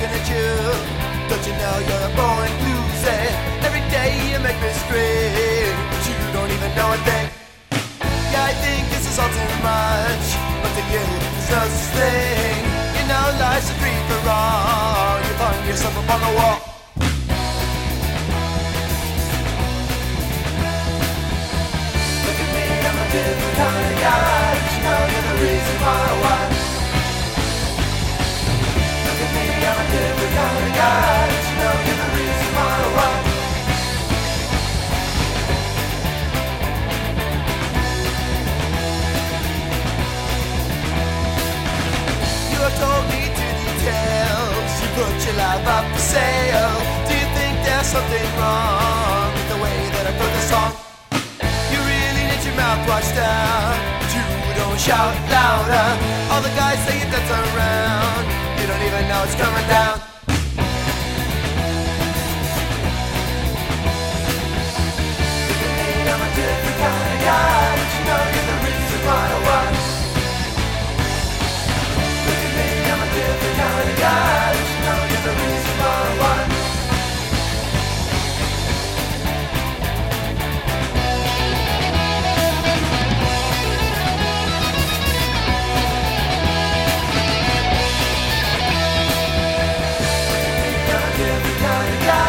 you. Don't you know you're a born loser? Every day you make me scream, but you don't even know a thing. Yeah, I think this is all too much, but to you, there's no such thing. You know life's a free for all. You find yourself up on the wall. Look at me, I'm a different kind of guy. But you know you're the reason why put your life up for sale. Oh, do you think there's something wrong with the way that I put the song? You really need your mouth washed out. you don't shout louder. All the guys say you dance around, you don't even know it's coming down. I'm a good the guy.